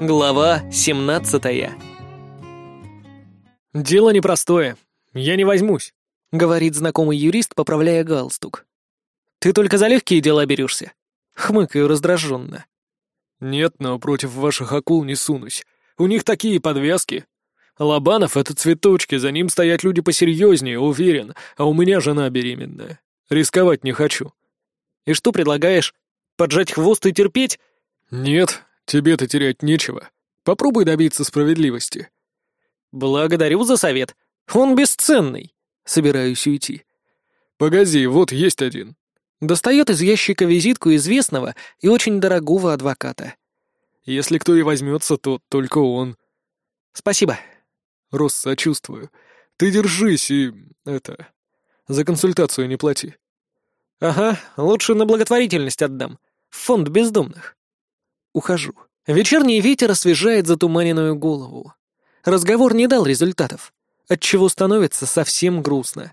Глава 17 «Дело непростое. Я не возьмусь», — говорит знакомый юрист, поправляя галстук. «Ты только за легкие дела берешься?» Хмыкаю раздраженно. «Нет, но против ваших акул не сунусь. У них такие подвязки. Лобанов — это цветочки, за ним стоят люди посерьезнее, уверен, а у меня жена беременная. Рисковать не хочу». «И что предлагаешь? Поджать хвост и терпеть?» «Нет, тебе-то терять нечего. Попробуй добиться справедливости». «Благодарю за совет. Он бесценный». Собираюсь уйти. «Погоди, вот есть один». Достает из ящика визитку известного и очень дорогого адвоката. «Если кто и возьмется, то только он». «Спасибо». «Рос, сочувствую. Ты держись и... это... За консультацию не плати». «Ага, лучше на благотворительность отдам. В фонд бездомных». Ухожу. Вечерний ветер освежает затуманенную голову. Разговор не дал результатов, отчего становится совсем грустно.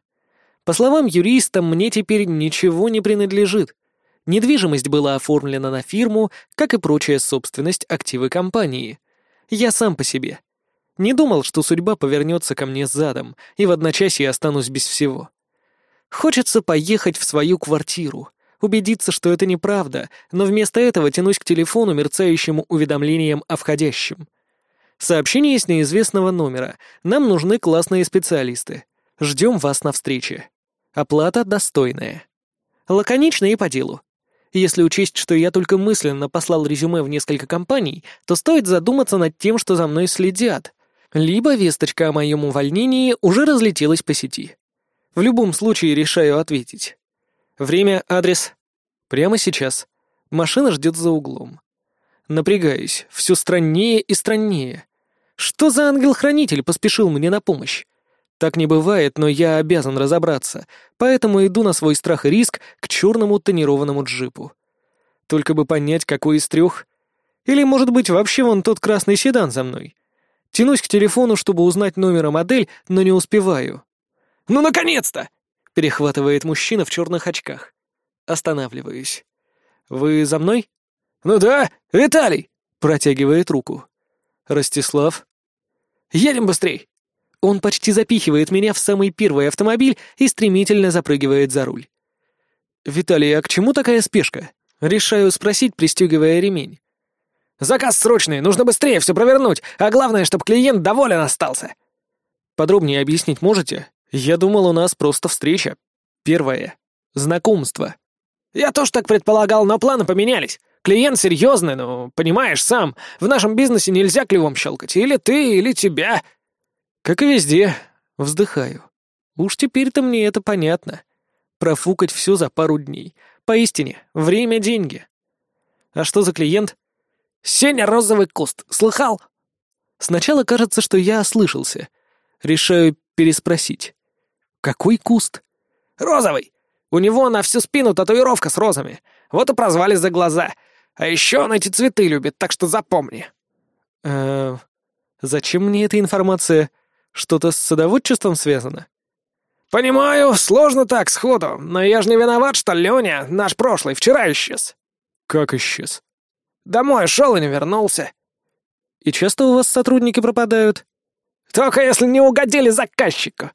По словам юриста, мне теперь ничего не принадлежит. Недвижимость была оформлена на фирму, как и прочая собственность активы компании. Я сам по себе. Не думал, что судьба повернется ко мне задом, и в одночасье останусь без всего. Хочется поехать в свою квартиру, убедиться, что это неправда, но вместо этого тянусь к телефону, мерцающему уведомлением о входящем. Сообщение с неизвестного номера. Нам нужны классные специалисты. Ждем вас на встрече. Оплата достойная. Лаконично и по делу. Если учесть, что я только мысленно послал резюме в несколько компаний, то стоит задуматься над тем, что за мной следят. Либо весточка о моем увольнении уже разлетелась по сети. В любом случае решаю ответить. Время, адрес. Прямо сейчас. Машина ждет за углом. Напрягаюсь, все страннее и страннее. Что за ангел-хранитель поспешил мне на помощь? Так не бывает, но я обязан разобраться, поэтому иду на свой страх и риск к черному тонированному джипу. Только бы понять, какой из трех. Или, может быть, вообще вон тот красный седан за мной. Тянусь к телефону, чтобы узнать номер и модель, но не успеваю. «Ну, наконец-то!» — перехватывает мужчина в черных очках. Останавливаюсь. «Вы за мной?» «Ну да, Виталий!» — протягивает руку. «Ростислав?» «Едем быстрей!» Он почти запихивает меня в самый первый автомобиль и стремительно запрыгивает за руль. «Виталий, а к чему такая спешка?» Решаю спросить, пристегивая ремень. «Заказ срочный, нужно быстрее все провернуть, а главное, чтобы клиент доволен остался». «Подробнее объяснить можете? Я думал, у нас просто встреча. Первое. Знакомство». «Я тоже так предполагал, но планы поменялись. Клиент серьезный, но, понимаешь, сам, в нашем бизнесе нельзя клювом щелкать. Или ты, или тебя». «Как и везде», — вздыхаю. «Уж теперь-то мне это понятно. Профукать все за пару дней. Поистине, время — деньги». «А что за клиент?» «Сеня розовый куст. Слыхал?» Сначала кажется, что я ослышался. Решаю переспросить. «Какой куст?» «Розовый. У него на всю спину татуировка с розами. Вот и прозвали за глаза. А еще он эти цветы любит, так что запомни». «Э, зачем мне эта информация? Что-то с садоводчеством связано?» «Понимаю, сложно так, сходу, но я же не виноват, что Леня, наш прошлый, вчера исчез». «Как исчез?» «Домой шел и не вернулся». «И часто у вас сотрудники пропадают?» «Только если не угодили заказчику».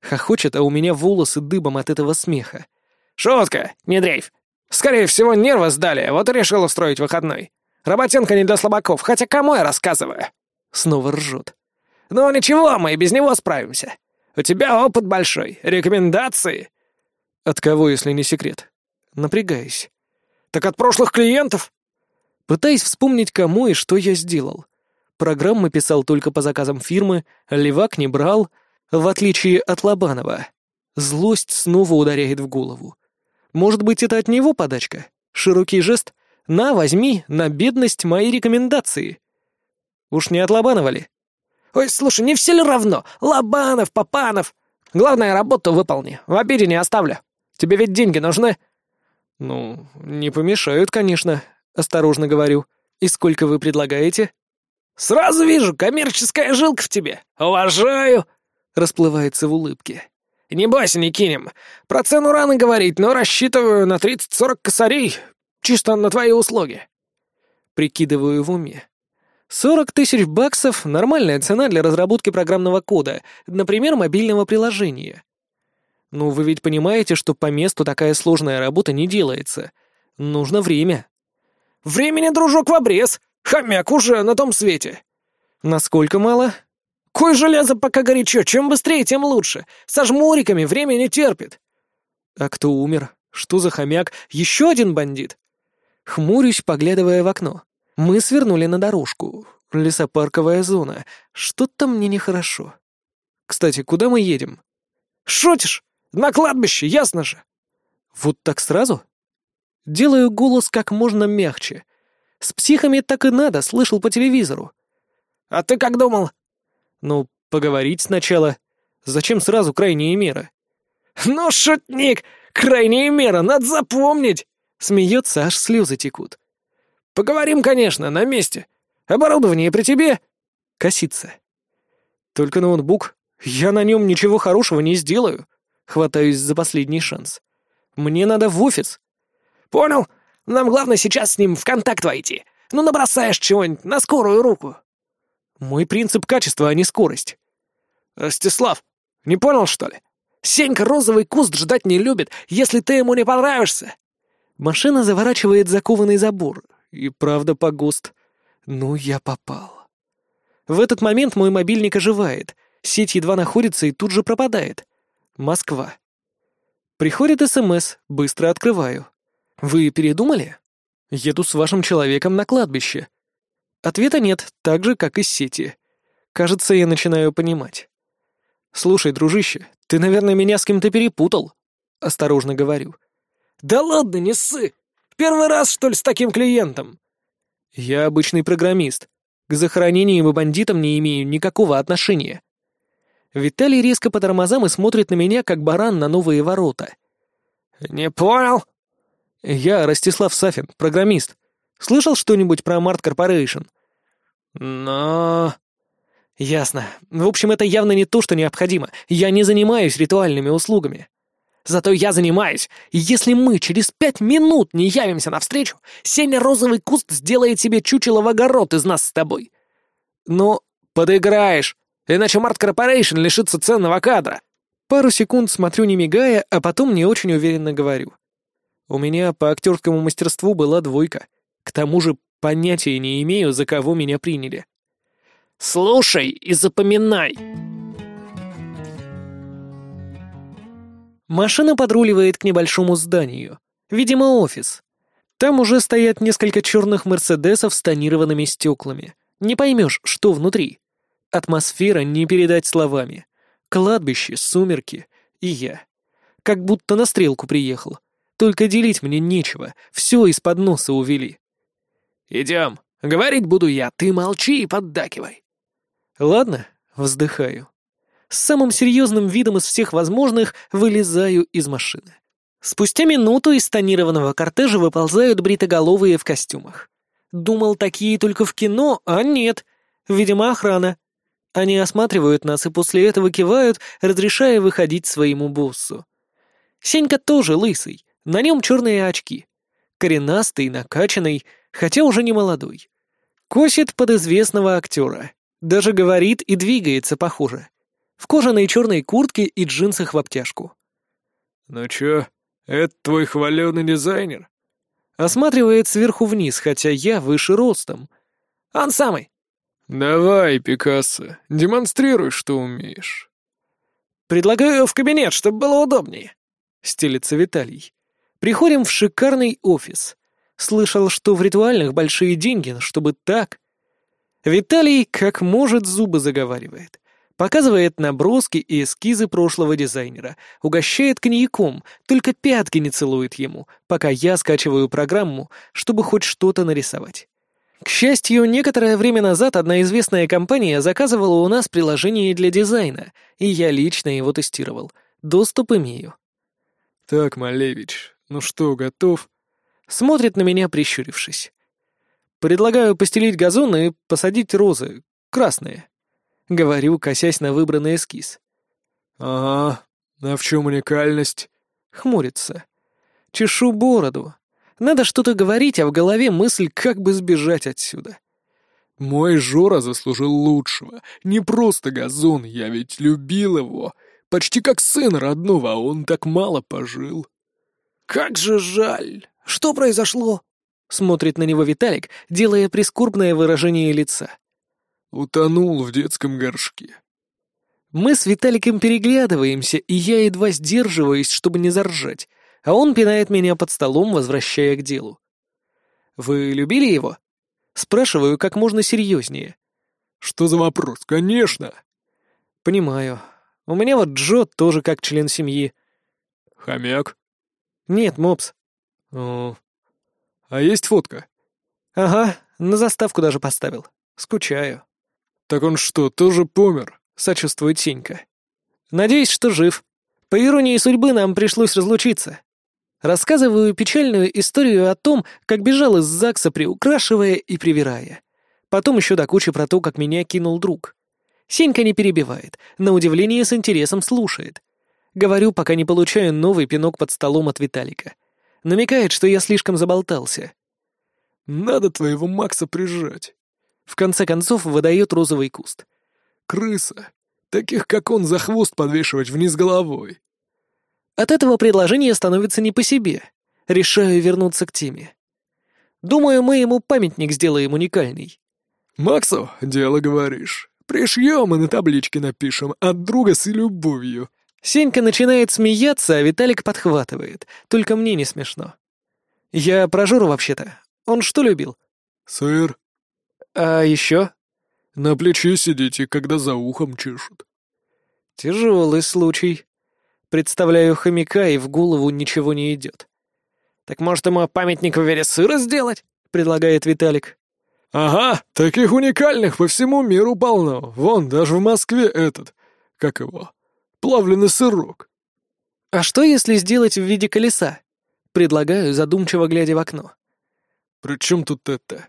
Хохочет, а у меня волосы дыбом от этого смеха. «Шутка, не дрейф. Скорее всего, нервы сдали, вот и решил устроить выходной. Работенка не для слабаков, хотя кому я рассказываю?» Снова ржет. «Ну ничего, мы и без него справимся. У тебя опыт большой, рекомендации». «От кого, если не секрет?» Напрягаюсь. «Так от прошлых клиентов?» Пытаясь вспомнить, кому и что я сделал. Программы писал только по заказам фирмы, левак не брал, в отличие от Лобанова. Злость снова ударяет в голову. Может быть, это от него подачка? Широкий жест? На, возьми, на бедность мои рекомендации. Уж не от Лобанова ли? Ой, слушай, не все ли равно? Лобанов, Попанов. Главное, работу выполни. В обиде не оставлю. Тебе ведь деньги нужны. Ну, не помешают, конечно, осторожно говорю. И сколько вы предлагаете? Сразу вижу, коммерческая жилка в тебе. Уважаю. Расплывается в улыбке. «Не бойся, не кинем. Про цену рано говорить, но рассчитываю на 30-40 косарей. Чисто на твои услуги». Прикидываю в уме. Сорок тысяч баксов — нормальная цена для разработки программного кода, например, мобильного приложения. Ну, вы ведь понимаете, что по месту такая сложная работа не делается. Нужно время. Времени, дружок, в обрез. Хомяк уже на том свете. Насколько мало? Кой железо пока горячо, чем быстрее, тем лучше. Со жмуриками время не терпит. А кто умер? Что за хомяк? Еще один бандит? Хмурюсь, поглядывая в окно. Мы свернули на дорожку. Лесопарковая зона. Что-то мне нехорошо. Кстати, куда мы едем? Шутишь? На кладбище, ясно же. Вот так сразу? Делаю голос как можно мягче. С психами так и надо, слышал по телевизору. А ты как думал? Ну, поговорить сначала. Зачем сразу крайние меры? Ну, шутник, крайние меры, надо запомнить. Смеется, аж слезы текут. Поговорим, конечно, на месте. Оборудование при тебе? Косится. Только ноутбук. Я на нем ничего хорошего не сделаю. Хватаюсь за последний шанс. Мне надо в офис. Понял. Нам главное сейчас с ним в контакт войти. Ну, набросаешь чего-нибудь на скорую руку. Мой принцип качества, а не скорость. Ростислав, не понял, что ли? Сенька розовый куст ждать не любит, если ты ему не понравишься. Машина заворачивает закованный забор. И правда погост. Ну, я попал. В этот момент мой мобильник оживает. Сеть едва находится и тут же пропадает. Москва. Приходит СМС, быстро открываю. Вы передумали? Еду с вашим человеком на кладбище. Ответа нет, так же, как и сети. Кажется, я начинаю понимать. «Слушай, дружище, ты, наверное, меня с кем-то перепутал?» Осторожно говорю. «Да ладно, не ссы! Первый раз, что ли, с таким клиентом?» «Я обычный программист. К захоронениям и бандитам не имею никакого отношения». Виталий резко по тормозам и смотрит на меня, как баран на новые ворота. «Не понял?» «Я Ростислав Сафин, программист. Слышал что-нибудь про Mart Corporation?» «Но...» «Ясно. В общем, это явно не то, что необходимо. Я не занимаюсь ритуальными услугами. Зато я занимаюсь, если мы через пять минут не явимся навстречу, Сеня Розовый Куст сделает себе чучело в огород из нас с тобой. Ну, подыграешь, иначе Март Корпорейшн лишится ценного кадра. Пару секунд смотрю, не мигая, а потом не очень уверенно говорю. У меня по актерскому мастерству была двойка. К тому же понятия не имею, за кого меня приняли. «Слушай и запоминай!» Машина подруливает к небольшому зданию. Видимо, офис. Там уже стоят несколько черных «Мерседесов» с тонированными стеклами. Не поймешь, что внутри. Атмосфера не передать словами. Кладбище, сумерки и я. Как будто на стрелку приехал. Только делить мне нечего, все из-под носа увели. «Идем. Говорить буду я, ты молчи и поддакивай». «Ладно», — вздыхаю с самым серьезным видом из всех возможных вылезаю из машины. Спустя минуту из тонированного кортежа выползают бритоголовые в костюмах. Думал, такие только в кино, а нет. Видимо, охрана. Они осматривают нас и после этого кивают, разрешая выходить своему боссу. Сенька тоже лысый, на нем черные очки. Коренастый, накачанный, хотя уже не молодой. Косит под известного актера. Даже говорит и двигается похоже в кожаной черной куртке и джинсах в обтяжку. «Ну чё, это твой хваленый дизайнер?» Осматривает сверху вниз, хотя я выше ростом. «Он самый!» «Давай, Пикассо, демонстрируй, что умеешь». «Предлагаю в кабинет, чтобы было удобнее», — стелится Виталий. «Приходим в шикарный офис. Слышал, что в ритуальных большие деньги, чтобы так...» Виталий, как может, зубы заговаривает. Показывает наброски и эскизы прошлого дизайнера, угощает коньяком, только пятки не целует ему, пока я скачиваю программу, чтобы хоть что-то нарисовать. К счастью, некоторое время назад одна известная компания заказывала у нас приложение для дизайна, и я лично его тестировал. Доступ имею. «Так, Малевич, ну что, готов?» Смотрит на меня, прищурившись. «Предлагаю постелить газон и посадить розы, красные». — говорю, косясь на выбранный эскиз. «Ага, а в чем уникальность?» — хмурится. Чешу бороду. Надо что-то говорить, а в голове мысль, как бы сбежать отсюда. Мой Жора заслужил лучшего. Не просто газон, я ведь любил его. Почти как сын родного, а он так мало пожил. «Как же жаль! Что произошло?» Смотрит на него Виталик, делая прискорбное выражение лица. Утонул в детском горшке. Мы с Виталиком переглядываемся, и я едва сдерживаюсь, чтобы не заржать, а он пинает меня под столом, возвращая к делу. «Вы любили его?» Спрашиваю как можно серьезнее. «Что за вопрос? Конечно!» «Понимаю. У меня вот Джо тоже как член семьи». «Хомяк?» «Нет, мопс». «О, а есть фотка?» «Ага, на заставку даже поставил. Скучаю». «Так он что, тоже помер?» — сочувствует Сенька. «Надеюсь, что жив. По иронии судьбы нам пришлось разлучиться. Рассказываю печальную историю о том, как бежал из ЗАГСа, приукрашивая и привирая. Потом еще до кучи про то, как меня кинул друг. Сенька не перебивает, на удивление с интересом слушает. Говорю, пока не получаю новый пинок под столом от Виталика. Намекает, что я слишком заболтался. «Надо твоего Макса прижать». В конце концов выдает розовый куст. «Крыса. Таких, как он, за хвост подвешивать вниз головой». От этого предложения становится не по себе. Решаю вернуться к теме. Думаю, мы ему памятник сделаем уникальный. «Максу, дело говоришь. Пришьем и на табличке напишем «От друга с любовью». Сенька начинает смеяться, а Виталик подхватывает. Только мне не смешно. Я про Жору вообще-то. Он что любил? Сыр. А еще? На плече сидите, когда за ухом чешут. Тяжелый случай. Представляю хомяка, и в голову ничего не идет. Так может ему памятник в вере сыра сделать? Предлагает Виталик. Ага, таких уникальных по всему миру полно. Вон, даже в Москве этот. Как его? Плавленый сырок. А что, если сделать в виде колеса? Предлагаю, задумчиво глядя в окно. При чем тут это?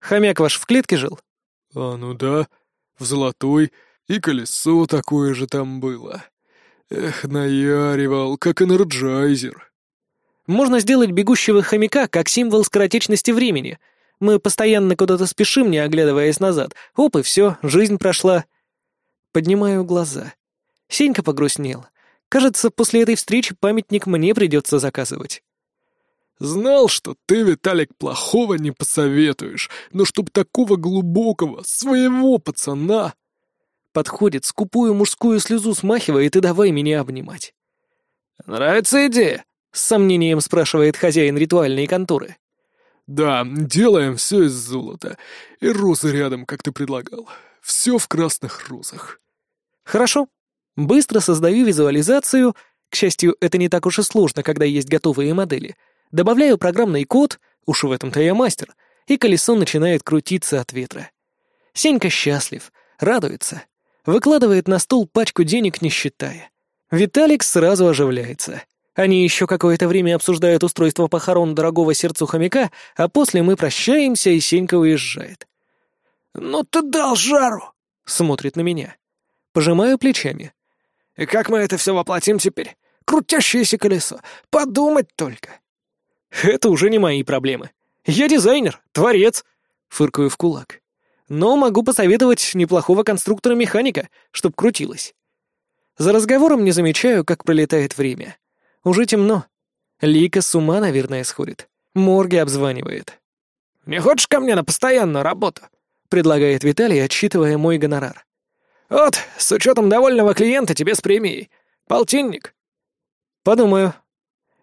Хомяк ваш в клетке жил? А, ну да, в золотой, и колесо такое же там было. Эх, наяривал, как Energizer. Можно сделать бегущего хомяка как символ скоротечности времени. Мы постоянно куда-то спешим, не оглядываясь назад. Оп, и все, жизнь прошла. Поднимаю глаза. Сенька погрустнел. Кажется, после этой встречи памятник мне придется заказывать. «Знал, что ты, Виталик, плохого не посоветуешь, но чтоб такого глубокого, своего пацана...» Подходит, скупую мужскую слезу смахивает и давай меня обнимать. «Нравится идея?» — с сомнением спрашивает хозяин ритуальной конторы. «Да, делаем все из золота. И розы рядом, как ты предлагал. Все в красных розах». «Хорошо», Быстро создаю визуализацию, к счастью, это не так уж и сложно, когда есть готовые модели. Добавляю программный код, уж в этом-то я мастер, и колесо начинает крутиться от ветра. Сенька счастлив, радуется, выкладывает на стол пачку денег, не считая. Виталик сразу оживляется. Они еще какое-то время обсуждают устройство похорон дорогого сердцу хомяка, а после мы прощаемся, и Сенька уезжает. «Ну ты дал жару!» — смотрит на меня. Пожимаю плечами. И как мы это все воплотим теперь? Крутящееся колесо. Подумать только. Это уже не мои проблемы. Я дизайнер, творец. Фыркаю в кулак. Но могу посоветовать неплохого конструктора-механика, чтоб крутилось. За разговором не замечаю, как пролетает время. Уже темно. Лика с ума, наверное, сходит. Морги обзванивает. «Не хочешь ко мне на постоянную работу?» — предлагает Виталий, отсчитывая мой гонорар. «Вот, с учетом довольного клиента тебе с премией. Полтинник». «Подумаю».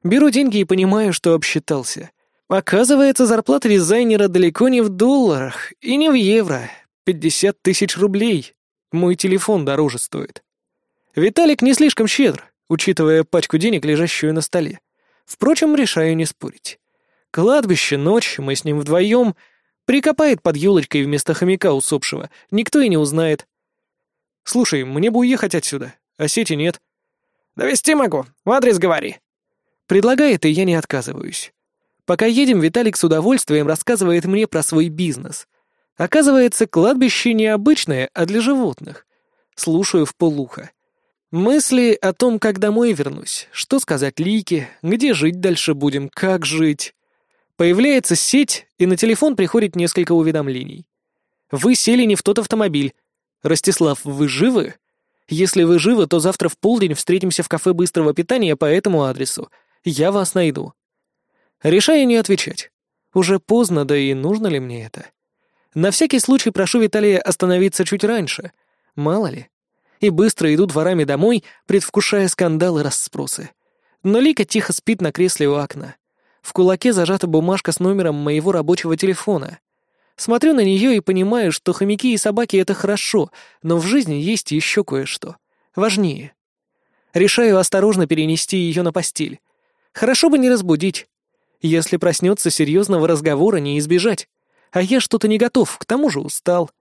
Беру деньги и понимаю, что обсчитался. Оказывается, зарплата дизайнера далеко не в долларах и не в евро. Пятьдесят тысяч рублей. Мой телефон дороже стоит. Виталик не слишком щедр, учитывая пачку денег, лежащую на столе. Впрочем, решаю не спорить. Кладбище, ночь, мы с ним вдвоем. Прикопает под елочкой вместо хомяка усопшего. Никто и не узнает. Слушай, мне бы уехать отсюда, а сети нет. Довести могу, адрес говори. Предлагает, и я не отказываюсь. Пока едем, Виталик с удовольствием рассказывает мне про свой бизнес. Оказывается, кладбище не обычное, а для животных. Слушаю в полухо. Мысли о том, как домой вернусь, что сказать Лике, где жить дальше будем, как жить. Появляется сеть, и на телефон приходит несколько уведомлений. Вы сели не в тот автомобиль. Ростислав, вы живы? Если вы живы, то завтра в полдень встретимся в кафе быстрого питания по этому адресу. Я вас найду. Решаю не отвечать. Уже поздно, да и нужно ли мне это? На всякий случай прошу Виталия остановиться чуть раньше. Мало ли. И быстро иду дворами домой, предвкушая скандалы и расспросы. Но Лика тихо спит на кресле у окна. В кулаке зажата бумажка с номером моего рабочего телефона. Смотрю на нее и понимаю, что хомяки и собаки — это хорошо, но в жизни есть еще кое-что. Важнее. Решаю осторожно перенести ее на постель. Хорошо бы не разбудить. Если проснется, серьезного разговора не избежать. А я что-то не готов, к тому же устал.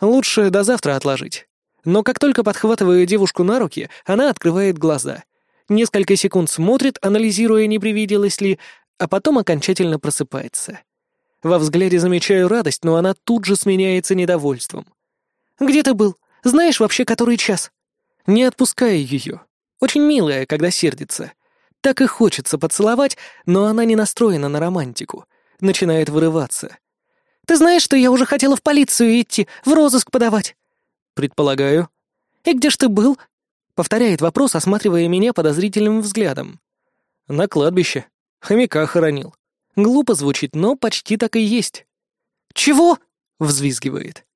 Лучше до завтра отложить. Но как только подхватываю девушку на руки, она открывает глаза. Несколько секунд смотрит, анализируя, не привиделось ли, а потом окончательно просыпается. Во взгляде замечаю радость, но она тут же сменяется недовольством. «Где ты был? Знаешь вообще, который час?» Не отпускаю ее. Очень милая, когда сердится. Так и хочется поцеловать, но она не настроена на романтику. Начинает вырываться. «Ты знаешь, что я уже хотела в полицию идти, в розыск подавать?» «Предполагаю». «И где ж ты был?» Повторяет вопрос, осматривая меня подозрительным взглядом. «На кладбище. Хомяка хоронил. Глупо звучит, но почти так и есть. «Чего?» — взвизгивает.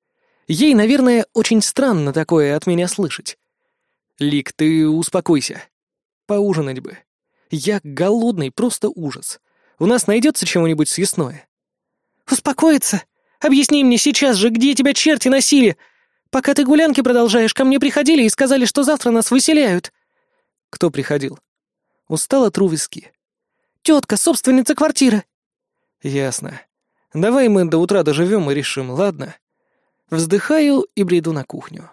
Ей, наверное, очень странно такое от меня слышать. «Лик, ты успокойся. Поужинать бы. Я голодный, просто ужас. У нас найдется чего-нибудь съестное?» «Успокоиться? Объясни мне сейчас же, где тебя черти носили? Пока ты гулянки продолжаешь, ко мне приходили и сказали, что завтра нас выселяют». «Кто приходил?» Устала тру виски. «Тетка, собственница квартиры». «Ясно. Давай мы до утра доживем и решим, ладно?» Вздыхаю и бреду на кухню.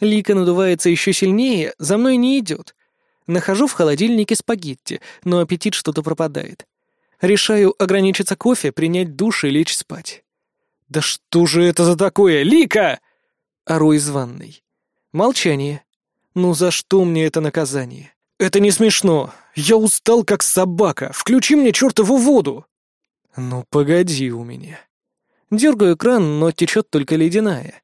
Лика надувается еще сильнее, за мной не идет. Нахожу в холодильнике спагетти, но аппетит что-то пропадает. Решаю ограничиться кофе, принять душ и лечь спать. «Да что же это за такое, Лика?» Ору из ванной. Молчание. «Ну за что мне это наказание?» «Это не смешно. Я устал, как собака. Включи мне чертову воду!» «Ну, погоди у меня». Дергаю кран, но течет только ледяная.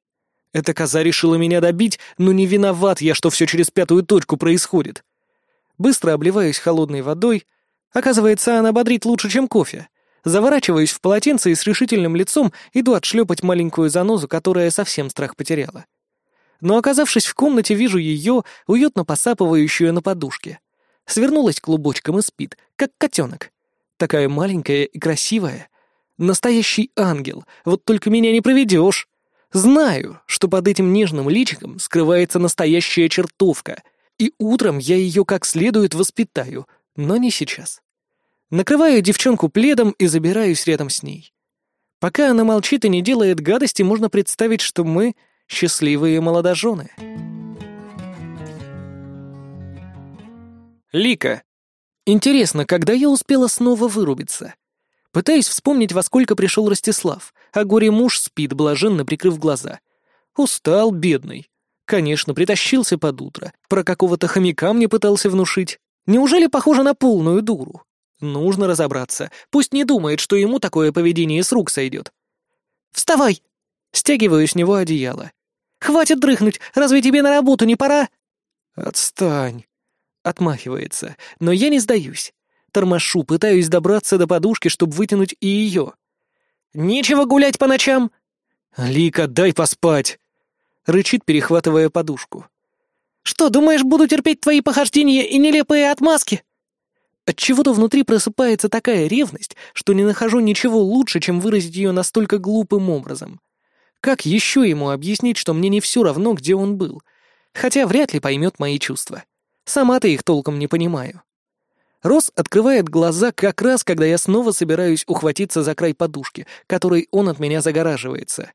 Эта коза решила меня добить, но не виноват я, что все через пятую точку происходит. Быстро обливаюсь холодной водой. Оказывается, она бодрит лучше, чем кофе. Заворачиваюсь в полотенце и с решительным лицом иду отшлепать маленькую занозу, которая совсем страх потеряла. Но оказавшись в комнате, вижу ее, уютно посапывающую на подушке. Свернулась клубочком и спит, как котенок. Такая маленькая и красивая. Настоящий ангел, вот только меня не проведешь. Знаю, что под этим нежным личиком скрывается настоящая чертовка, и утром я ее как следует воспитаю, но не сейчас. Накрываю девчонку пледом и забираюсь рядом с ней. Пока она молчит и не делает гадости, можно представить, что мы счастливые молодожены. Лика. Интересно, когда я успела снова вырубиться? Пытаюсь вспомнить, во сколько пришел Ростислав, а горе-муж спит, блаженно прикрыв глаза. Устал, бедный. Конечно, притащился под утро. Про какого-то хомяка мне пытался внушить. Неужели похоже на полную дуру? Нужно разобраться. Пусть не думает, что ему такое поведение с рук сойдет. «Вставай!» Стягиваю с него одеяло. «Хватит дрыхнуть! Разве тебе на работу не пора?» «Отстань!» Отмахивается, но я не сдаюсь. Тормошу, пытаюсь добраться до подушки, чтобы вытянуть и ее. «Нечего гулять по ночам!» «Лика, дай поспать!» Рычит, перехватывая подушку. «Что, думаешь, буду терпеть твои похождения и нелепые отмазки?» Отчего-то внутри просыпается такая ревность, что не нахожу ничего лучше, чем выразить ее настолько глупым образом. Как еще ему объяснить, что мне не все равно, где он был? Хотя вряд ли поймет мои чувства. Сама-то их толком не понимаю. Рос открывает глаза как раз, когда я снова собираюсь ухватиться за край подушки, которой он от меня загораживается.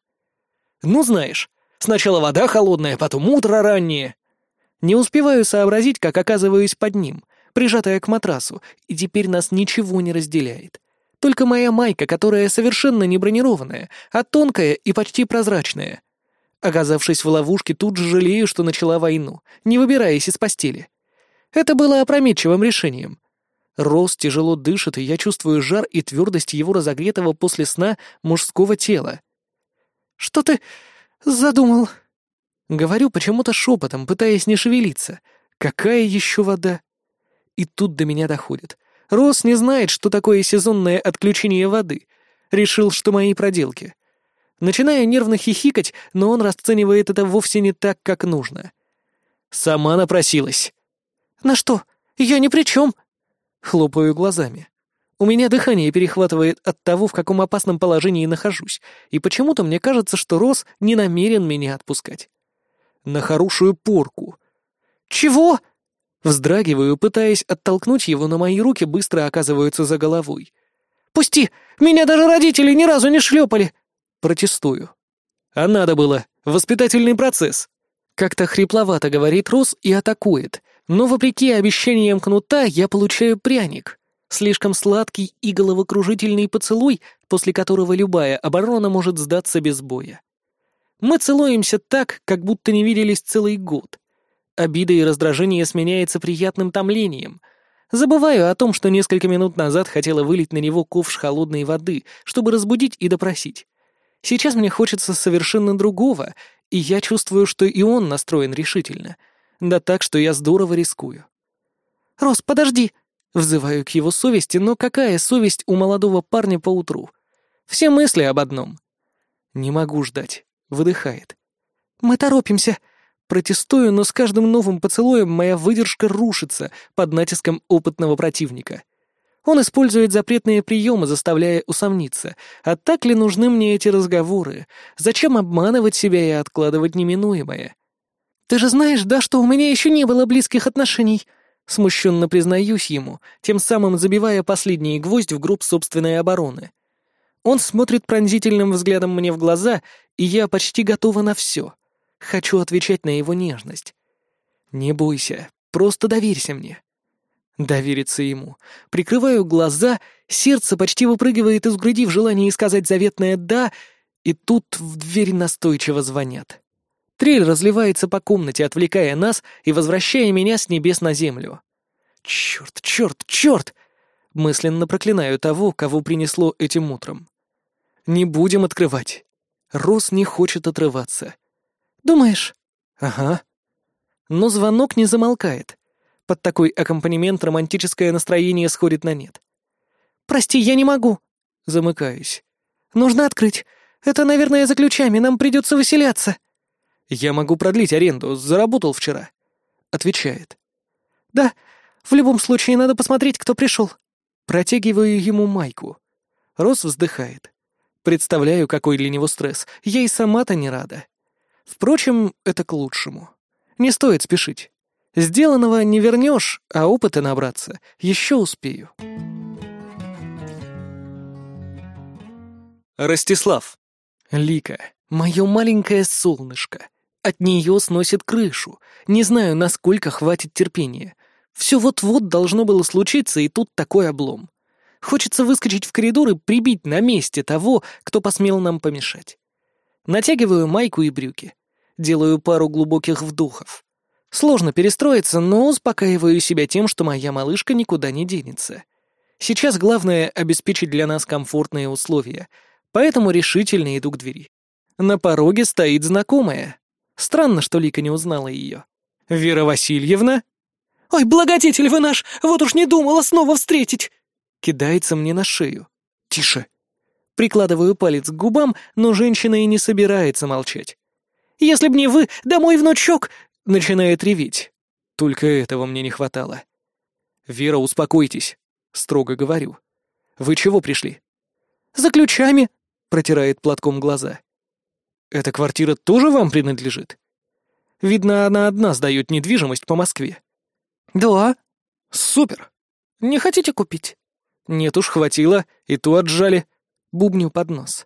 «Ну, знаешь, сначала вода холодная, потом утро раннее». Не успеваю сообразить, как оказываюсь под ним, прижатая к матрасу, и теперь нас ничего не разделяет. Только моя майка, которая совершенно не бронированная, а тонкая и почти прозрачная. Оказавшись в ловушке, тут же жалею, что начала войну, не выбираясь из постели. Это было опрометчивым решением. Рос тяжело дышит, и я чувствую жар и твердость его разогретого после сна мужского тела. Что ты задумал?» Говорю почему-то шепотом, пытаясь не шевелиться. «Какая еще вода?» И тут до меня доходит. Рос не знает, что такое сезонное отключение воды. Решил, что мои проделки. Начинаю нервно хихикать, но он расценивает это вовсе не так, как нужно. Сама напросилась. «На что? Я ни при чем!» Хлопаю глазами. У меня дыхание перехватывает от того, в каком опасном положении нахожусь, и почему-то мне кажется, что Рос не намерен меня отпускать. На хорошую порку. «Чего?» Вздрагиваю, пытаясь оттолкнуть его, но мои руки быстро оказываются за головой. «Пусти! Меня даже родители ни разу не шлепали!» Протестую. А надо было. Воспитательный процесс. Как-то хрипловато говорит Рос и атакует. Но вопреки обещаниям кнута я получаю пряник. Слишком сладкий и головокружительный поцелуй, после которого любая оборона может сдаться без боя. Мы целуемся так, как будто не виделись целый год. Обида и раздражение сменяется приятным томлением. Забываю о том, что несколько минут назад хотела вылить на него ковш холодной воды, чтобы разбудить и допросить. Сейчас мне хочется совершенно другого, и я чувствую, что и он настроен решительно. Да так, что я здорово рискую. «Рос, подожди!» Взываю к его совести, но какая совесть у молодого парня поутру? Все мысли об одном. «Не могу ждать», — выдыхает. «Мы торопимся», Протестую, но с каждым новым поцелуем моя выдержка рушится под натиском опытного противника. Он использует запретные приемы, заставляя усомниться, а так ли нужны мне эти разговоры? Зачем обманывать себя и откладывать неминуемое? «Ты же знаешь, да, что у меня еще не было близких отношений?» Смущенно признаюсь ему, тем самым забивая последний гвоздь в гроб собственной обороны. Он смотрит пронзительным взглядом мне в глаза, и я почти готова на все. Хочу отвечать на его нежность. Не бойся, просто доверься мне. Довериться ему. Прикрываю глаза, сердце почти выпрыгивает из груди в желании сказать заветное «да», и тут в дверь настойчиво звонят. Трель разливается по комнате, отвлекая нас и возвращая меня с небес на землю. Черт, черт, черт! Мысленно проклинаю того, кого принесло этим утром. Не будем открывать. Рос не хочет отрываться. «Думаешь?» «Ага». Но звонок не замолкает. Под такой аккомпанемент романтическое настроение сходит на нет. «Прости, я не могу». Замыкаюсь. «Нужно открыть. Это, наверное, за ключами, нам придется выселяться». «Я могу продлить аренду, заработал вчера». Отвечает. «Да, в любом случае надо посмотреть, кто пришел». Протягиваю ему майку. Рос вздыхает. Представляю, какой для него стресс. Я и сама-то не рада. Впрочем, это к лучшему. Не стоит спешить. Сделанного не вернешь, а опыта набраться еще успею. Ростислав. Лика, мое маленькое солнышко. От нее сносит крышу. Не знаю, насколько хватит терпения. Все вот-вот должно было случиться, и тут такой облом. Хочется выскочить в коридор и прибить на месте того, кто посмел нам помешать. Натягиваю майку и брюки. Делаю пару глубоких вдохов. Сложно перестроиться, но успокаиваю себя тем, что моя малышка никуда не денется. Сейчас главное — обеспечить для нас комфортные условия, поэтому решительно иду к двери. На пороге стоит знакомая. Странно, что Лика не узнала ее. «Вера Васильевна?» «Ой, благодетель вы наш! Вот уж не думала снова встретить!» Кидается мне на шею. «Тише!» Прикладываю палец к губам, но женщина и не собирается молчать. «Если б не вы, да мой внучок...» Начинает реветь. Только этого мне не хватало. «Вера, успокойтесь», — строго говорю. «Вы чего пришли?» «За ключами», — протирает платком глаза. «Эта квартира тоже вам принадлежит?» Видно, она одна сдает недвижимость по Москве. «Да». «Супер!» «Не хотите купить?» «Нет уж, хватило, и ту отжали». Бубню под нос.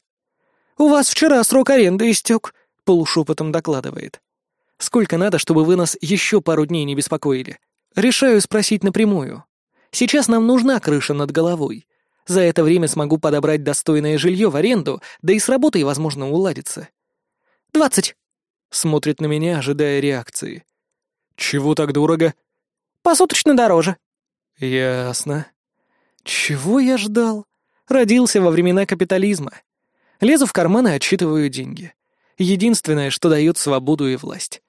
«У вас вчера срок аренды истек», — полушепотом докладывает. «Сколько надо, чтобы вы нас еще пару дней не беспокоили?» Решаю спросить напрямую. Сейчас нам нужна крыша над головой. За это время смогу подобрать достойное жилье в аренду, да и с работой, возможно, уладится. «Двадцать!» — смотрит на меня, ожидая реакции. «Чего так дорого?» «Посуточно дороже». «Ясно. Чего я ждал?» Родился во времена капитализма. Лезу в карман и отсчитываю деньги. Единственное, что дает свободу и власть.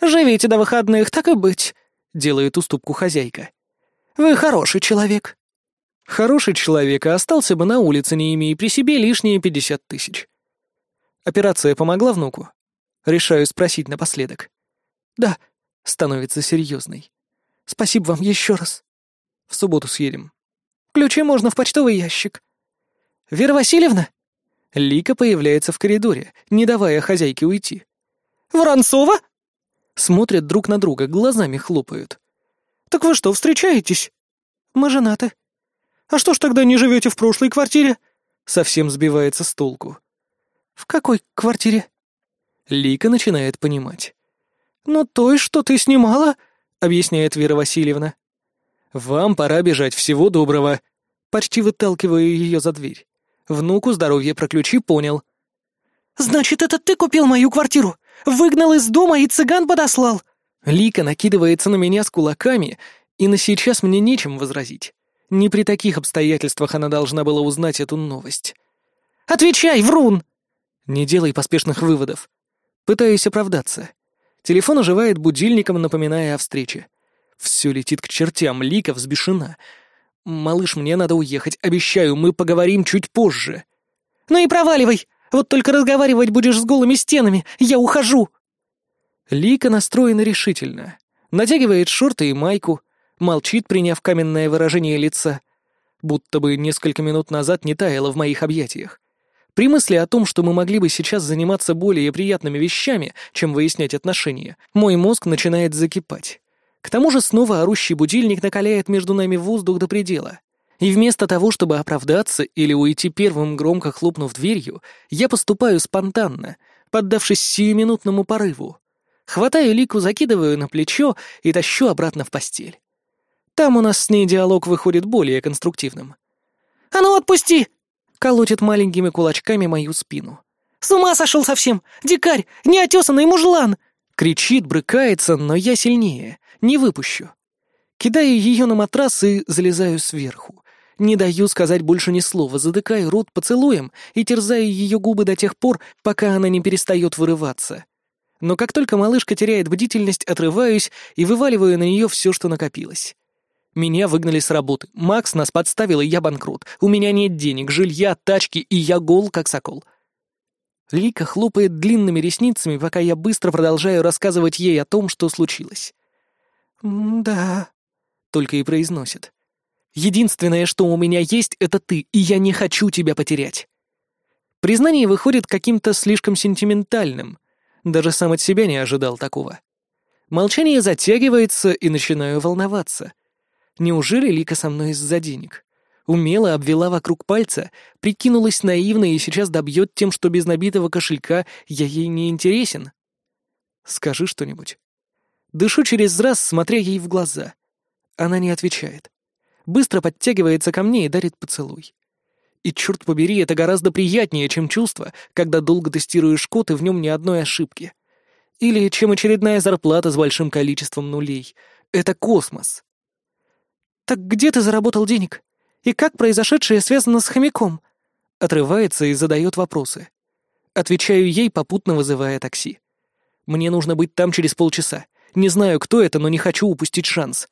«Живите до выходных, так и быть», — делает уступку хозяйка. «Вы хороший человек». Хороший человек, а остался бы на улице, не имея при себе лишние пятьдесят тысяч. Операция помогла внуку? Решаю спросить напоследок. «Да», — становится серьезной. «Спасибо вам еще раз». В субботу съедем. Ключи можно в почтовый ящик. Вера Васильевна? Лика появляется в коридоре, не давая хозяйке уйти. Воронцова? Смотрят друг на друга, глазами хлопают. Так вы что, встречаетесь? Мы женаты. А что ж тогда не живете в прошлой квартире? Совсем сбивается с толку. В какой квартире? Лика начинает понимать. «Ну, той, что ты снимала», — объясняет Вера Васильевна. «Вам пора бежать, всего доброго». Почти выталкиваю ее за дверь. Внуку здоровье про ключи понял. «Значит, это ты купил мою квартиру? Выгнал из дома и цыган подослал?» Лика накидывается на меня с кулаками, и на сейчас мне нечем возразить. Не при таких обстоятельствах она должна была узнать эту новость. «Отвечай, врун!» Не делай поспешных выводов. Пытаюсь оправдаться. Телефон оживает будильником, напоминая о встрече. Все летит к чертям, Лика взбешена. «Малыш, мне надо уехать. Обещаю, мы поговорим чуть позже». «Ну и проваливай! Вот только разговаривать будешь с голыми стенами. Я ухожу!» Лика настроена решительно. Натягивает шорты и майку, молчит, приняв каменное выражение лица, будто бы несколько минут назад не таяла в моих объятиях. При мысли о том, что мы могли бы сейчас заниматься более приятными вещами, чем выяснять отношения, мой мозг начинает закипать. К тому же снова орущий будильник накаляет между нами воздух до предела. И вместо того, чтобы оправдаться или уйти первым, громко хлопнув дверью, я поступаю спонтанно, поддавшись сиюминутному порыву. Хватаю Лику, закидываю на плечо и тащу обратно в постель. Там у нас с ней диалог выходит более конструктивным. «А ну отпусти!» — колотит маленькими кулачками мою спину. «С ума сошел совсем! Дикарь! Неотесанный мужлан!» Кричит, брыкается, но я сильнее. Не выпущу. Кидаю ее на матрас и залезаю сверху. Не даю сказать больше ни слова, задыкаю рот поцелуем и терзаю ее губы до тех пор, пока она не перестает вырываться. Но как только малышка теряет бдительность, отрываюсь и вываливаю на нее все, что накопилось. Меня выгнали с работы. Макс нас подставил, и я банкрот. У меня нет денег, жилья, тачки, и я гол, как сокол. Лика хлопает длинными ресницами, пока я быстро продолжаю рассказывать ей о том, что случилось. «Да», — только и произносит. «Единственное, что у меня есть, это ты, и я не хочу тебя потерять». Признание выходит каким-то слишком сентиментальным. Даже сам от себя не ожидал такого. Молчание затягивается, и начинаю волноваться. Неужели Лика со мной из-за денег? Умело обвела вокруг пальца, прикинулась наивно и сейчас добьет тем, что без набитого кошелька я ей не интересен. Скажи что-нибудь. Дышу через раз, смотря ей в глаза. Она не отвечает. Быстро подтягивается ко мне и дарит поцелуй. И, черт побери, это гораздо приятнее, чем чувство, когда долго тестируешь код и в нем ни одной ошибки. Или чем очередная зарплата с большим количеством нулей. Это космос. «Так где ты заработал денег? И как произошедшее связано с хомяком?» Отрывается и задает вопросы. Отвечаю ей, попутно вызывая такси. «Мне нужно быть там через полчаса. Не знаю, кто это, но не хочу упустить шанс.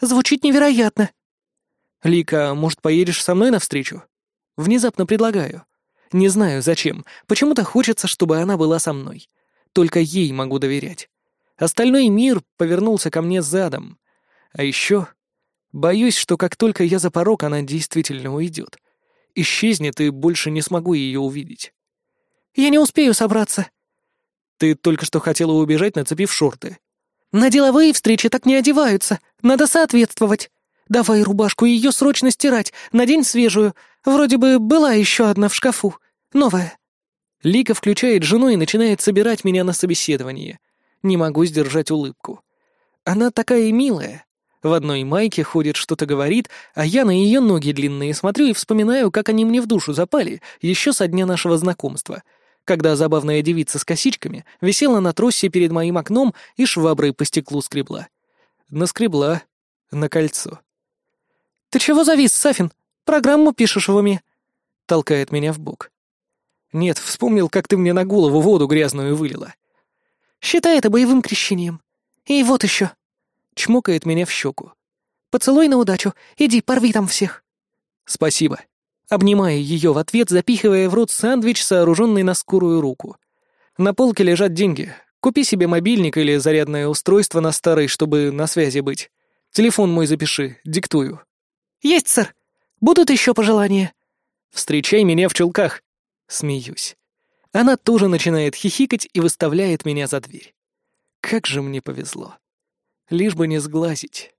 Звучит невероятно. Лика, может, поедешь со мной навстречу? Внезапно предлагаю. Не знаю, зачем. Почему-то хочется, чтобы она была со мной. Только ей могу доверять. Остальной мир повернулся ко мне задом. А еще боюсь, что как только я за порог, она действительно уйдет. Исчезнет, и больше не смогу ее увидеть. Я не успею собраться. Ты только что хотела убежать, нацепив шорты. На деловые встречи так не одеваются. Надо соответствовать. Давай рубашку, ее срочно стирать. Надень свежую. Вроде бы была еще одна в шкафу. Новая. Лика включает жену и начинает собирать меня на собеседование. Не могу сдержать улыбку. Она такая милая. В одной майке ходит, что-то говорит, а я на ее ноги длинные смотрю и вспоминаю, как они мне в душу запали еще со дня нашего знакомства — когда забавная девица с косичками висела на тросе перед моим окном и шваброй по стеклу скребла. Наскребла на кольцо. «Ты чего завис, Сафин? Программу пишешь в уме?» Толкает меня в бок. Нет, вспомнил, как ты мне на голову воду грязную вылила. Считай это боевым крещением. И вот еще. Чмокает меня в щеку. Поцелуй на удачу. Иди, порви там всех. Спасибо. Обнимаю ее в ответ, запихивая в рот сэндвич, сооруженный на скорую руку. На полке лежат деньги. Купи себе мобильник или зарядное устройство на старый, чтобы на связи быть. Телефон мой запиши, диктую. Есть, сэр. Будут еще пожелания. Встречай меня в чулках. Смеюсь. Она тоже начинает хихикать и выставляет меня за дверь. Как же мне повезло. Лишь бы не сглазить.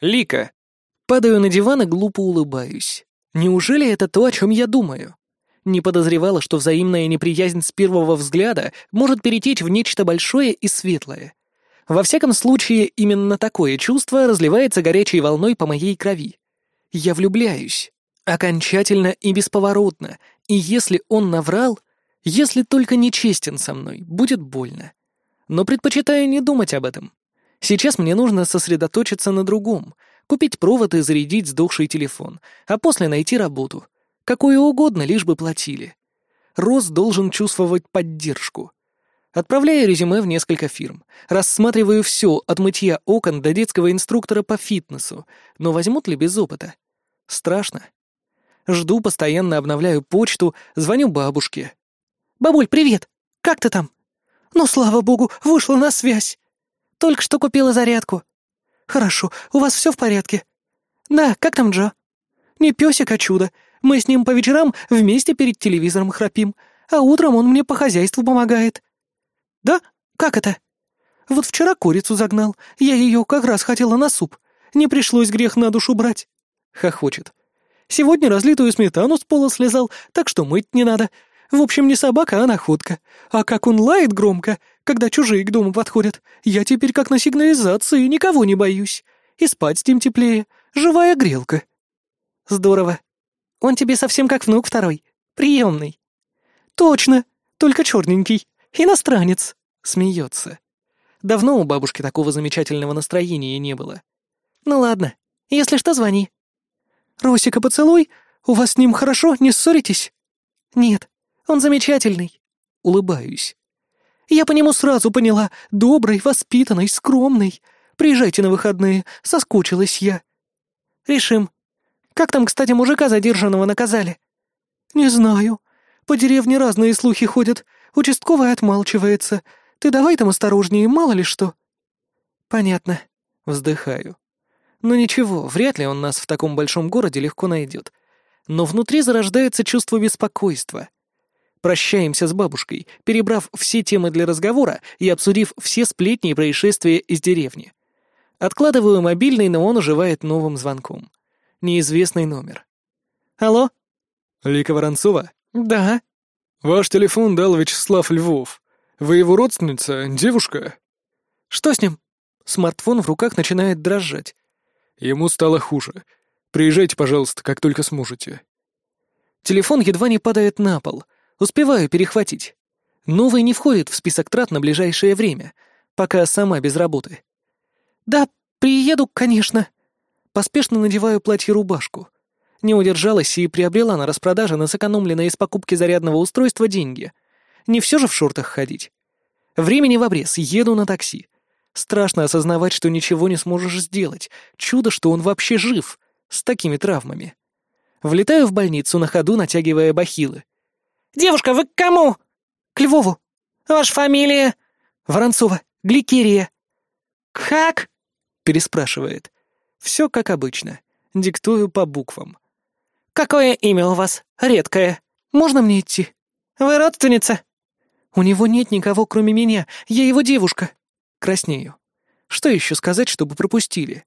Лика. Падаю на диван и глупо улыбаюсь. Неужели это то, о чем я думаю? Не подозревала, что взаимная неприязнь с первого взгляда может перетечь в нечто большое и светлое. Во всяком случае, именно такое чувство разливается горячей волной по моей крови. Я влюбляюсь. Окончательно и бесповоротно. И если он наврал, если только нечестен со мной, будет больно. Но предпочитаю не думать об этом. Сейчас мне нужно сосредоточиться на другом, купить провод и зарядить сдохший телефон, а после найти работу. Какую угодно, лишь бы платили. Рос должен чувствовать поддержку. Отправляю резюме в несколько фирм. Рассматриваю все, от мытья окон до детского инструктора по фитнесу. Но возьмут ли без опыта? Страшно. Жду, постоянно обновляю почту, звоню бабушке. «Бабуль, привет! Как ты там?» «Ну, слава богу, вышла на связь. Только что купила зарядку». «Хорошо, у вас все в порядке?» «Да, как там Джо?» «Не песик, а чудо. Мы с ним по вечерам вместе перед телевизором храпим, а утром он мне по хозяйству помогает». «Да? Как это?» «Вот вчера курицу загнал. Я ее как раз хотела на суп. Не пришлось грех на душу брать». Хохочет. Сегодня разлитую сметану с пола слезал, так что мыть не надо. В общем, не собака, а находка. А как он лает громко, когда чужие к дому подходят, я теперь как на сигнализации никого не боюсь. И спать с ним теплее. Живая грелка. Здорово. Он тебе совсем как внук второй. Приемный. Точно. Только черненький. Иностранец. Смеется. Давно у бабушки такого замечательного настроения не было. Ну ладно. Если что, звони. «Росика поцелуй? У вас с ним хорошо, не ссоритесь?» «Нет, он замечательный». Улыбаюсь. «Я по нему сразу поняла. Добрый, воспитанный, скромный. Приезжайте на выходные, соскучилась я». «Решим. Как там, кстати, мужика задержанного наказали?» «Не знаю. По деревне разные слухи ходят. Участковый отмалчивается. Ты давай там осторожнее, мало ли что». «Понятно». Вздыхаю. Но ничего, вряд ли он нас в таком большом городе легко найдет. Но внутри зарождается чувство беспокойства. Прощаемся с бабушкой, перебрав все темы для разговора и обсудив все сплетни и происшествия из деревни. Откладываю мобильный, но он оживает новым звонком. Неизвестный номер. «Алло?» «Лика Воронцова?» «Да». «Ваш телефон дал Вячеслав Львов. Вы его родственница, девушка?» «Что с ним?» Смартфон в руках начинает дрожать. Ему стало хуже. Приезжайте, пожалуйста, как только сможете. Телефон едва не падает на пол. Успеваю перехватить. Новый не входит в список трат на ближайшее время, пока сама без работы. «Да, приеду, конечно». Поспешно надеваю платье-рубашку. Не удержалась и приобрела на распродаже на сэкономленные из покупки зарядного устройства деньги. Не все же в шортах ходить. Времени в обрез, еду на такси. Страшно осознавать, что ничего не сможешь сделать. Чудо, что он вообще жив, с такими травмами. Влетаю в больницу на ходу, натягивая бахилы. «Девушка, вы к кому?» «К Львову». «Ваша фамилия?» «Воронцова. Гликерия». «Как?» — переспрашивает. Все как обычно. Диктую по буквам. «Какое имя у вас? Редкое. Можно мне идти?» «Вы родственница?» «У него нет никого, кроме меня. Я его девушка». Краснею. Что еще сказать, чтобы пропустили?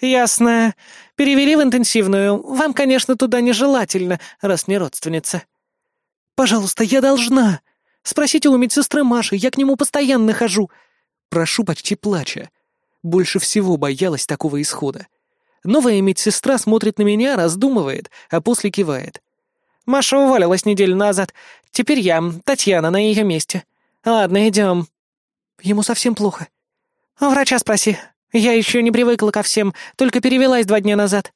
«Ясно. Перевели в интенсивную. Вам, конечно, туда нежелательно, раз не родственница». «Пожалуйста, я должна. Спросите у медсестры Маши, я к нему постоянно хожу». Прошу почти плача. Больше всего боялась такого исхода. Новая медсестра смотрит на меня, раздумывает, а после кивает. «Маша уволилась неделю назад. Теперь я, Татьяна, на ее месте. Ладно, идем. Ему совсем плохо. Врача спроси. Я еще не привыкла ко всем, только перевелась два дня назад.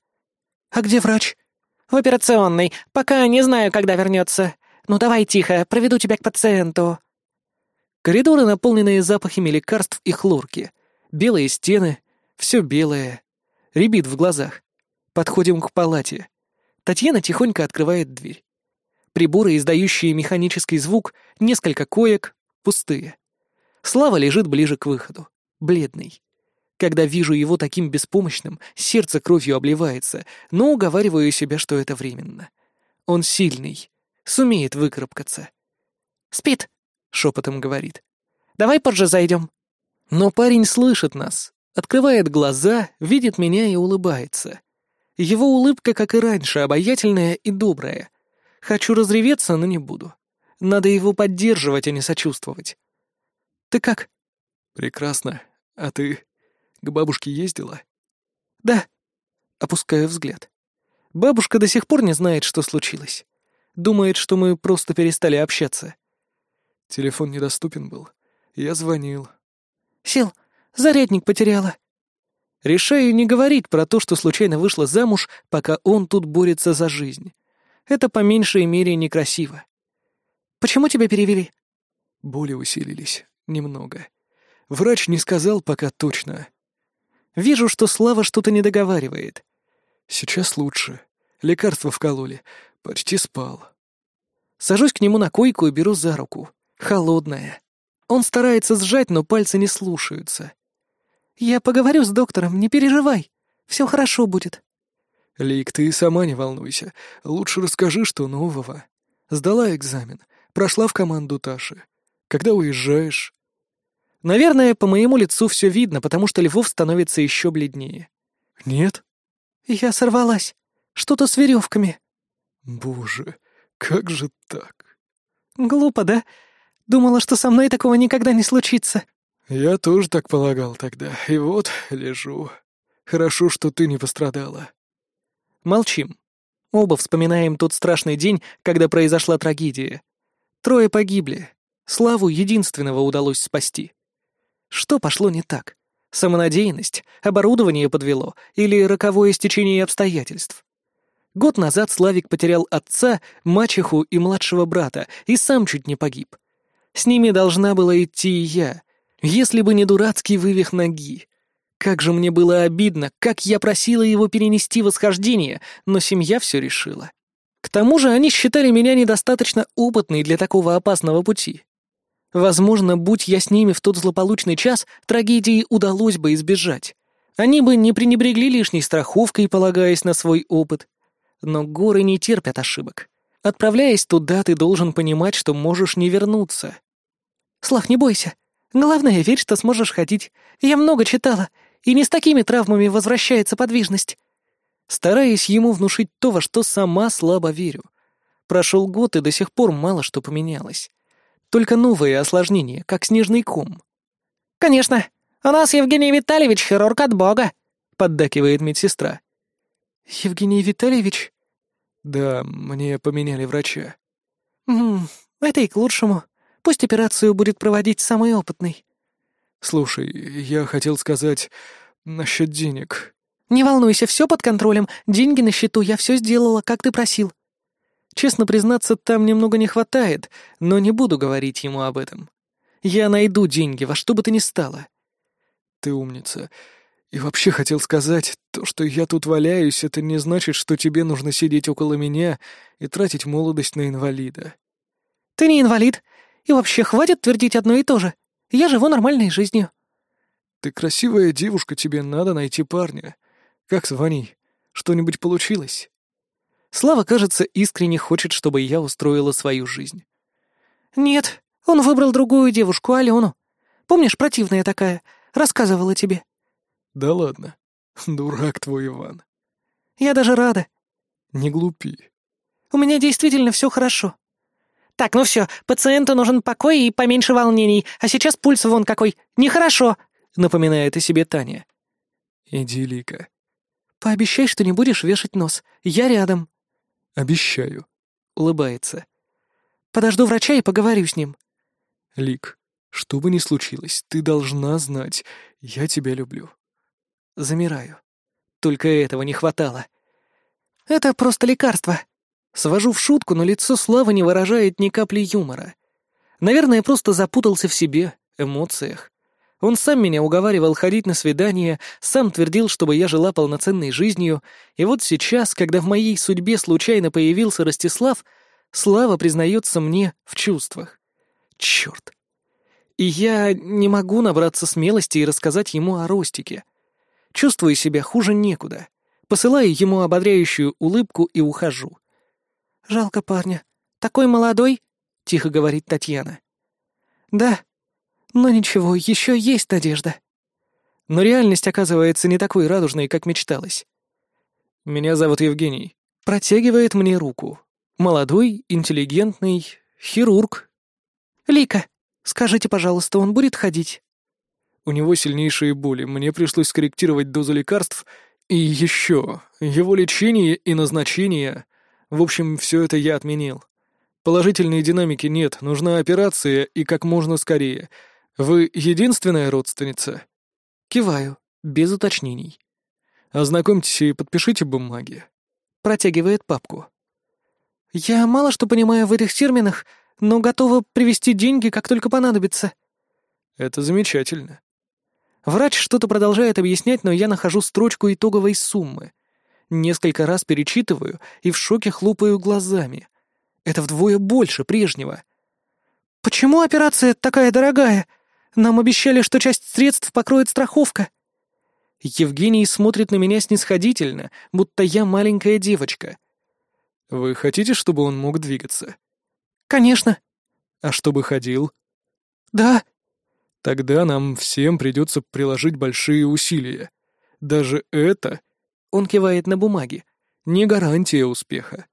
А где врач? «В операционной. Пока не знаю, когда вернется. Ну давай тихо, проведу тебя к пациенту». Коридоры, наполненные запахами лекарств и хлорки. Белые стены, все белое. Рябит в глазах. Подходим к палате. Татьяна тихонько открывает дверь. Приборы, издающие механический звук, несколько коек, пустые. Слава лежит ближе к выходу, бледный. Когда вижу его таким беспомощным, сердце кровью обливается, но уговариваю себя, что это временно. Он сильный, сумеет выкарабкаться. «Спит», — шепотом говорит. «Давай позже зайдем». Но парень слышит нас, открывает глаза, видит меня и улыбается. Его улыбка, как и раньше, обаятельная и добрая. Хочу разреветься, но не буду. Надо его поддерживать, а не сочувствовать. «Ты как?» «Прекрасно. А ты к бабушке ездила?» «Да». Опускаю взгляд. Бабушка до сих пор не знает, что случилось. Думает, что мы просто перестали общаться. Телефон недоступен был. Я звонил. «Сел. Зарядник потеряла». Решаю не говорить про то, что случайно вышла замуж, пока он тут борется за жизнь. Это по меньшей мере некрасиво. «Почему тебя перевели?» Боли усилились. Немного. Врач не сказал пока точно. Вижу, что Слава что-то не договаривает. Сейчас лучше. Лекарства вкололи. Почти спал. Сажусь к нему на койку и беру за руку. Холодная. Он старается сжать, но пальцы не слушаются. «Я поговорю с доктором, не переживай. Все хорошо будет». «Лик, ты сама не волнуйся. Лучше расскажи, что нового. Сдала экзамен, прошла в команду Таши. Когда уезжаешь?» Наверное, по моему лицу все видно, потому что Львов становится еще бледнее. «Нет?» «Я сорвалась. Что-то с веревками». «Боже, как же так?» «Глупо, да? Думала, что со мной такого никогда не случится». «Я тоже так полагал тогда, и вот лежу. Хорошо, что ты не пострадала». Молчим. Оба вспоминаем тот страшный день, когда произошла трагедия. Трое погибли. Славу единственного удалось спасти. Что пошло не так? Самонадеянность, оборудование подвело или роковое стечение обстоятельств? Год назад Славик потерял отца, мачеху и младшего брата и сам чуть не погиб. С ними должна была идти и я, если бы не дурацкий вывих ноги. Как же мне было обидно, как я просила его перенести восхождение, но семья все решила. К тому же они считали меня недостаточно опытной для такого опасного пути. Возможно, будь я с ними в тот злополучный час, трагедии удалось бы избежать. Они бы не пренебрегли лишней страховкой, полагаясь на свой опыт. Но горы не терпят ошибок. Отправляясь туда, ты должен понимать, что можешь не вернуться. «Слав, не бойся. Главное, верь, что сможешь ходить. Я много читала, и не с такими травмами возвращается подвижность». Стараясь ему внушить то, во что сама слабо верю. Прошел год, и до сих пор мало что поменялось. Только новые осложнения, как снежный ком. «Конечно. У нас Евгений Витальевич хирург от бога», — поддакивает медсестра. «Евгений Витальевич?» «Да, мне поменяли врача». «М это и к лучшему. Пусть операцию будет проводить самый опытный». «Слушай, я хотел сказать насчет денег». «Не волнуйся, все под контролем. Деньги на счету, я все сделала, как ты просил». Честно признаться, там немного не хватает, но не буду говорить ему об этом. Я найду деньги, во что бы то ни стало. Ты умница. И вообще хотел сказать, то, что я тут валяюсь, это не значит, что тебе нужно сидеть около меня и тратить молодость на инвалида. Ты не инвалид. И вообще, хватит твердить одно и то же. Я живу нормальной жизнью. Ты красивая девушка, тебе надо найти парня. Как звони? Что-нибудь получилось? Слава, кажется, искренне хочет, чтобы я устроила свою жизнь. Нет, он выбрал другую девушку, Алену. Помнишь, противная такая, рассказывала тебе. Да ладно. Дурак твой Иван. Я даже рада. Не глупи. У меня действительно все хорошо. Так, ну все, пациенту нужен покой и поменьше волнений, а сейчас пульс вон какой. Нехорошо, напоминает о себе Таня. Иди, Лика. Пообещай, что не будешь вешать нос. Я рядом. Обещаю. Улыбается. Подожду врача и поговорю с ним. Лик, что бы ни случилось, ты должна знать, я тебя люблю. Замираю. Только этого не хватало. Это просто лекарство». Свожу в шутку, но лицо Славы не выражает ни капли юмора. Наверное, просто запутался в себе, эмоциях. Он сам меня уговаривал ходить на свидания, сам твердил, чтобы я жила полноценной жизнью, и вот сейчас, когда в моей судьбе случайно появился Ростислав, Слава признается мне в чувствах. Черт. И я не могу набраться смелости и рассказать ему о Ростике. Чувствую себя хуже некуда. Посылаю ему ободряющую улыбку и ухожу. «Жалко парня. Такой молодой», — тихо говорит Татьяна. «Да, но ничего, еще есть надежда». Но реальность оказывается не такой радужной, как мечталось. «Меня зовут Евгений». Протягивает мне руку. Молодой, интеллигентный, хирург. «Лика, скажите, пожалуйста, он будет ходить?» У него сильнейшие боли, мне пришлось скорректировать дозу лекарств, и еще, его лечение и назначение. В общем, все это я отменил. Положительной динамики нет, нужна операция и как можно скорее. Вы единственная родственница? Киваю, без уточнений. Ознакомьтесь и подпишите бумаги. Протягивает папку. Я мало что понимаю в этих терминах, но готова привести деньги, как только понадобится. Это замечательно. Врач что-то продолжает объяснять, но я нахожу строчку итоговой суммы. Несколько раз перечитываю и в шоке хлопаю глазами. Это вдвое больше прежнего. «Почему операция такая дорогая? Нам обещали, что часть средств покроет страховка». Евгений смотрит на меня снисходительно, будто я маленькая девочка. Вы хотите, чтобы он мог двигаться? Конечно. А чтобы ходил? Да. Тогда нам всем придется приложить большие усилия. Даже это, он кивает на бумаге, не гарантия успеха.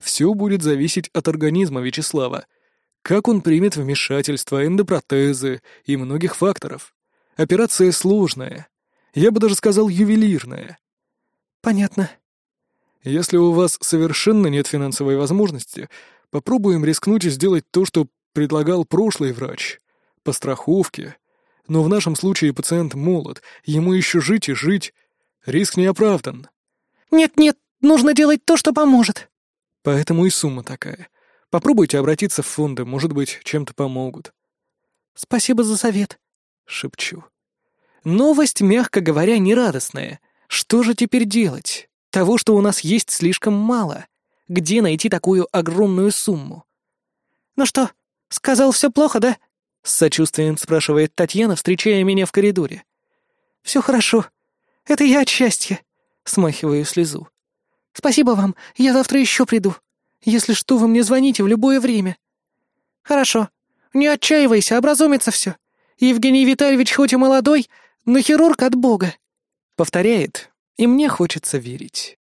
Все будет зависеть от организма Вячеслава. Как он примет вмешательство, эндопротезы и многих факторов. Операция сложная. Я бы даже сказал ювелирная. Понятно. Если у вас совершенно нет финансовой возможности, попробуем рискнуть и сделать то, что предлагал прошлый врач. По страховке. Но в нашем случае пациент молод, ему еще жить и жить. Риск не оправдан. Нет-нет, нужно делать то, что поможет. Поэтому и сумма такая. Попробуйте обратиться в фонды, может быть, чем-то помогут. Спасибо за совет. Шепчу. Новость, мягко говоря, нерадостная. Что же теперь делать? Того, что у нас есть, слишком мало. Где найти такую огромную сумму? «Ну что, сказал все плохо, да?» — с сочувствием спрашивает Татьяна, встречая меня в коридоре. «Все хорошо. Это я от счастья», — смахиваю слезу. «Спасибо вам, я завтра еще приду. Если что, вы мне звоните в любое время». «Хорошо. Не отчаивайся, образумится все. Евгений Витальевич хоть и молодой, но хирург от Бога», — повторяет, и мне хочется верить.